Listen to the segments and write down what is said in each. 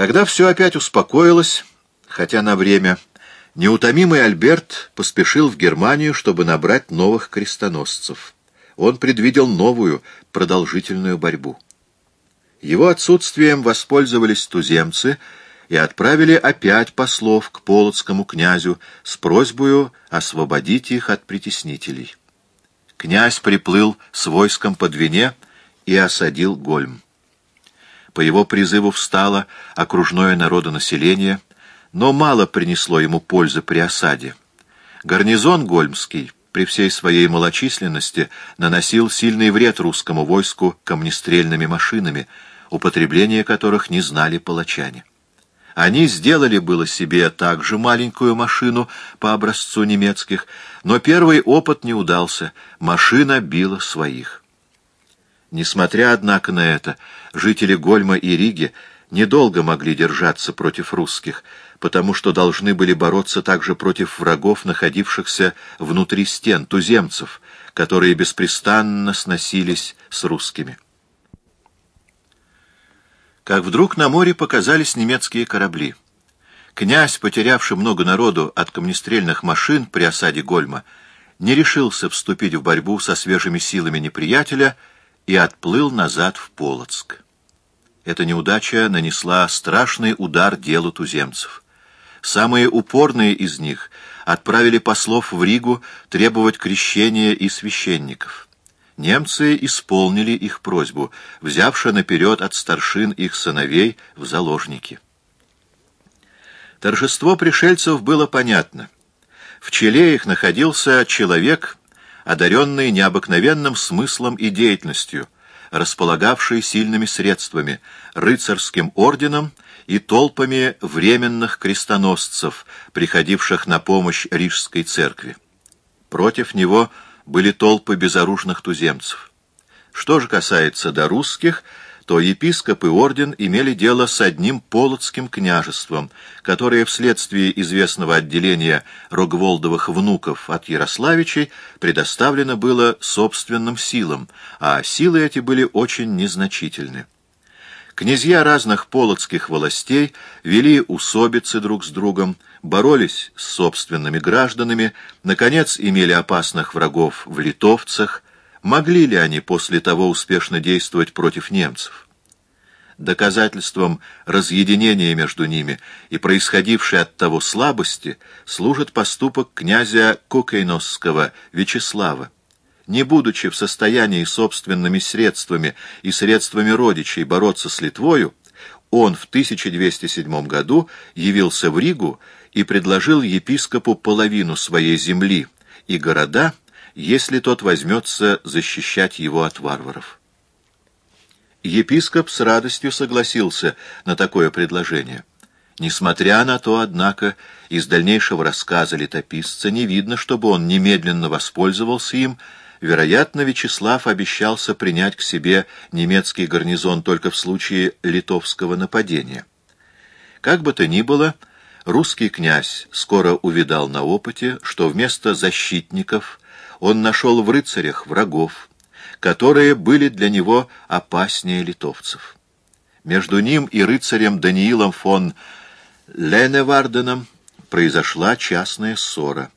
Когда все опять успокоилось, хотя на время, неутомимый Альберт поспешил в Германию, чтобы набрать новых крестоносцев. Он предвидел новую, продолжительную борьбу. Его отсутствием воспользовались туземцы и отправили опять послов к полоцкому князю с просьбой освободить их от притеснителей. Князь приплыл с войском по Двине и осадил Гольм. По его призыву встало окружное народонаселение, но мало принесло ему пользы при осаде. Гарнизон Гольмский при всей своей малочисленности наносил сильный вред русскому войску камнестрельными машинами, употребление которых не знали палачане. Они сделали было себе также маленькую машину по образцу немецких, но первый опыт не удался, машина била своих. Несмотря, однако, на это, жители Гольма и Риги недолго могли держаться против русских, потому что должны были бороться также против врагов, находившихся внутри стен, туземцев, которые беспрестанно сносились с русскими. Как вдруг на море показались немецкие корабли. Князь, потерявший много народу от камнестрельных машин при осаде Гольма, не решился вступить в борьбу со свежими силами неприятеля и отплыл назад в Полоцк. Эта неудача нанесла страшный удар делу туземцев. Самые упорные из них отправили послов в Ригу требовать крещения и священников. Немцы исполнили их просьбу, взявши наперед от старшин их сыновей в заложники. Торжество пришельцев было понятно. В челе их находился человек, одаренный необыкновенным смыслом и деятельностью, располагавший сильными средствами, рыцарским орденом и толпами временных крестоносцев, приходивших на помощь Рижской церкви. Против него – были толпы безоружных туземцев. Что же касается до русских, то епископ и орден имели дело с одним полоцким княжеством, которое вследствие известного отделения Рогволдовых внуков от Ярославичей предоставлено было собственным силам, а силы эти были очень незначительны. Князья разных полоцких властей вели усобицы друг с другом, боролись с собственными гражданами, наконец имели опасных врагов в литовцах, могли ли они после того успешно действовать против немцев? Доказательством разъединения между ними и происходившей от того слабости служит поступок князя Кукейносского Вячеслава не будучи в состоянии собственными средствами и средствами родичей бороться с Литвою, он в 1207 году явился в Ригу и предложил епископу половину своей земли и города, если тот возьмется защищать его от варваров. Епископ с радостью согласился на такое предложение. Несмотря на то, однако, из дальнейшего рассказа летописца не видно, чтобы он немедленно воспользовался им, Вероятно, Вячеслав обещался принять к себе немецкий гарнизон только в случае литовского нападения. Как бы то ни было, русский князь скоро увидал на опыте, что вместо защитников он нашел в рыцарях врагов, которые были для него опаснее литовцев. Между ним и рыцарем Даниилом фон Леневарденом произошла частная ссора.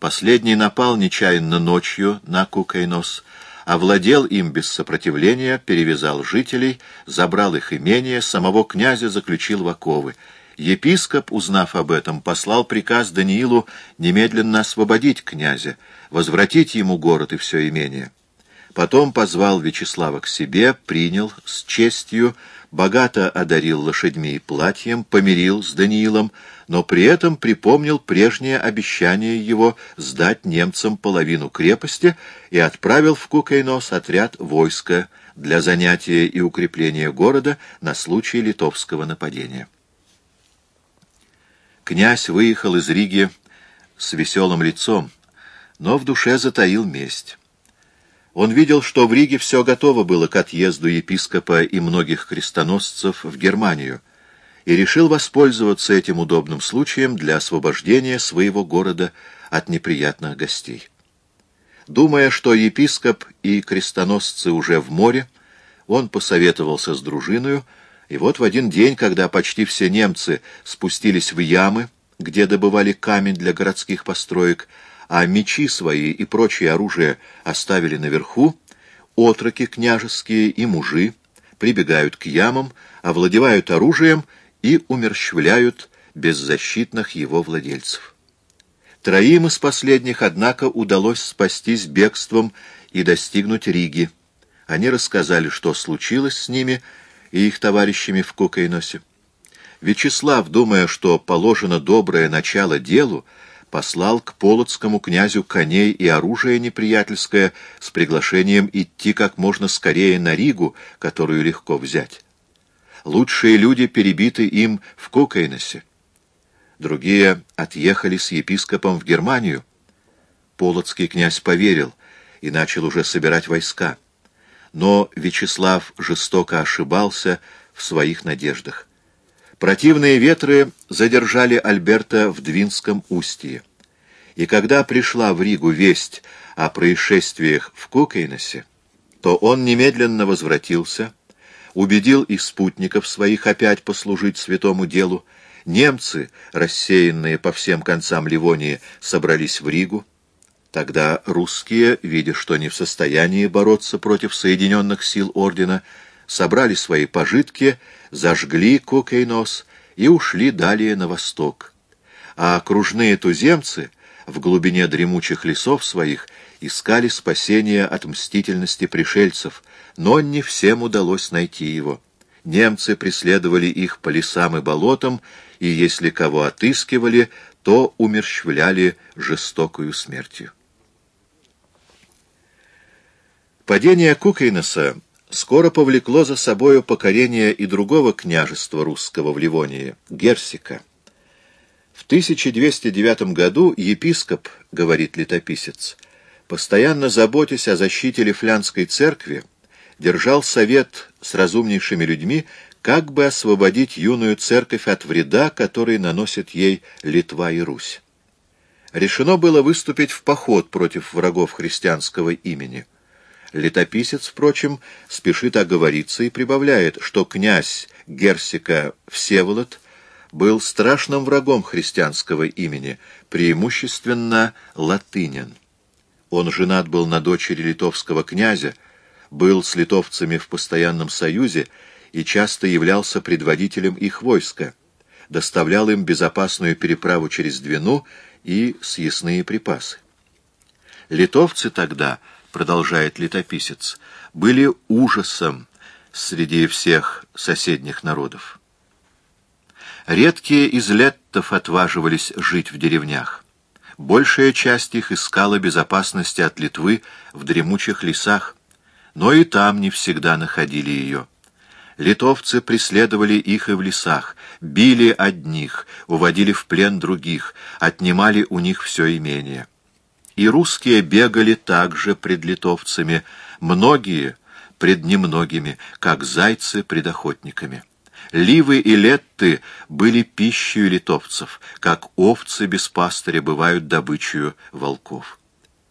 Последний напал нечаянно ночью на Кукайнос, овладел им без сопротивления, перевязал жителей, забрал их имение, самого князя заключил в оковы. Епископ, узнав об этом, послал приказ Даниилу немедленно освободить князя, возвратить ему город и все имение. Потом позвал Вячеслава к себе, принял с честью, богато одарил лошадьми и платьем, помирил с Даниилом, но при этом припомнил прежнее обещание его сдать немцам половину крепости и отправил в Кукайнос отряд войска для занятия и укрепления города на случай литовского нападения. Князь выехал из Риги с веселым лицом, но в душе затаил месть. Он видел, что в Риге все готово было к отъезду епископа и многих крестоносцев в Германию, и решил воспользоваться этим удобным случаем для освобождения своего города от неприятных гостей. Думая, что епископ и крестоносцы уже в море, он посоветовался с дружиною И вот в один день, когда почти все немцы спустились в ямы, где добывали камень для городских построек, а мечи свои и прочее оружие оставили наверху, отроки княжеские и мужи прибегают к ямам, овладевают оружием и умерщвляют беззащитных его владельцев. Троим из последних, однако, удалось спастись бегством и достигнуть Риги. Они рассказали, что случилось с ними и их товарищами в Кукайносе. Вячеслав, думая, что положено доброе начало делу, послал к полоцкому князю коней и оружие неприятельское с приглашением идти как можно скорее на Ригу, которую легко взять. Лучшие люди перебиты им в Кукайносе. Другие отъехали с епископом в Германию. Полоцкий князь поверил и начал уже собирать войска. Но Вячеслав жестоко ошибался в своих надеждах. Противные ветры задержали Альберта в Двинском устье. И когда пришла в Ригу весть о происшествиях в Кукейносе, то он немедленно возвратился, убедил и спутников своих опять послужить святому делу. Немцы, рассеянные по всем концам Ливонии, собрались в Ригу. Тогда русские, видя, что не в состоянии бороться против соединенных сил ордена, собрали свои пожитки, зажгли Кокейнос и ушли далее на восток. А окружные туземцы в глубине дремучих лесов своих искали спасения от мстительности пришельцев, но не всем удалось найти его. Немцы преследовали их по лесам и болотам, и если кого отыскивали, то умерщвляли жестокую смертью. Падение Кукейноса скоро повлекло за собою покорение и другого княжества русского в Ливонии, Герсика. В 1209 году епископ, говорит летописец, постоянно заботясь о защите Лифлянской церкви, держал совет с разумнейшими людьми, как бы освободить юную церковь от вреда, который наносит ей Литва и Русь. Решено было выступить в поход против врагов христианского имени – Летописец, впрочем, спешит оговориться и прибавляет, что князь Герсика Всеволод был страшным врагом христианского имени, преимущественно латынин. Он женат был на дочери литовского князя, был с литовцами в постоянном союзе и часто являлся предводителем их войска, доставлял им безопасную переправу через Двину и съестные припасы. Литовцы тогда — продолжает летописец, были ужасом среди всех соседних народов. Редкие из леттов отваживались жить в деревнях. Большая часть их искала безопасности от Литвы в дремучих лесах, но и там не всегда находили ее. Литовцы преследовали их и в лесах, били одних, уводили в плен других, отнимали у них все имение. И русские бегали также пред литовцами, многие пред немногими, как зайцы пред охотниками. Ливы и летты были пищей литовцев, как овцы без пастыря бывают добычей волков.